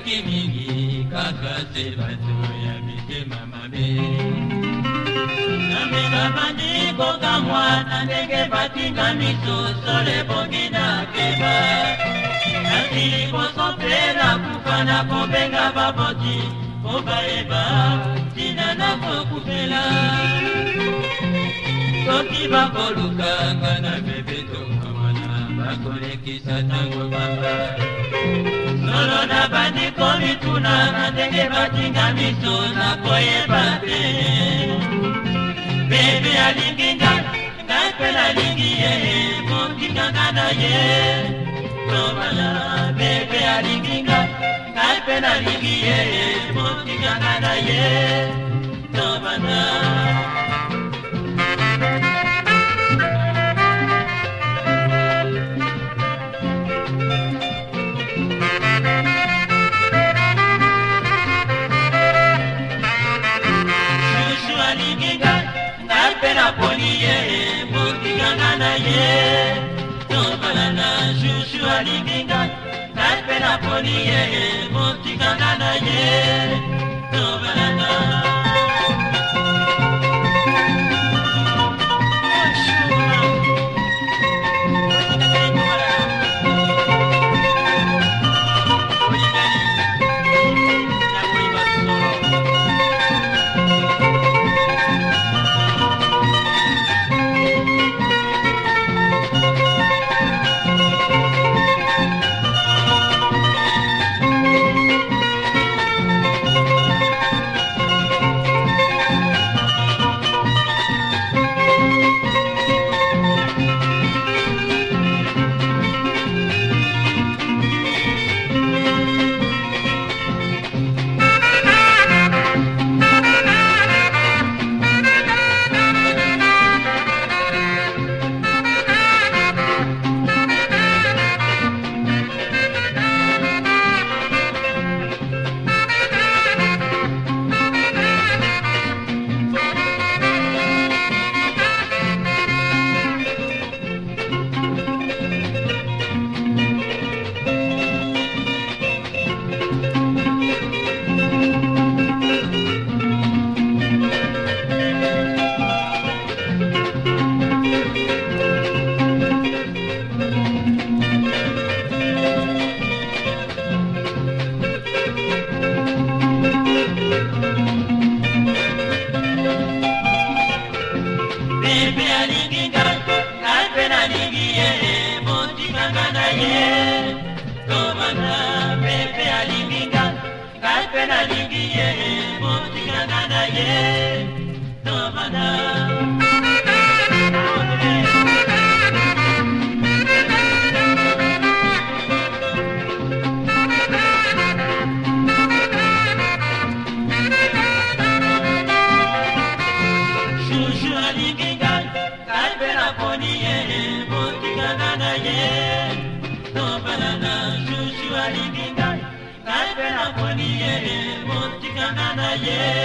soki mingi kaka te bato ya mitema mabe nambeka bandi kokamwa na ndenge batinga misusu lebongi na keba kasi liboso mpe nakufa na kobenga baboti mpo bayeba ntina na kokufela soki bakolukanga na bebeto bakolekisa ntango baba solo na ba komituna na ndenge batinga miso na koyeba te bebe alingi nga ngai mpe nalingi ye mokinganga na ye tobala bebe alingi nga ngai mpe nalingi ye mokinganga na ye tobala naponi ye botikanga na ye tobala na shushu alinginga nape naponi ye botikanga nalingi ye botikanga na ye tobanda mpe mpe alinginga ngai mpe nalingi ye botikanga na ye tobanda na na yeah.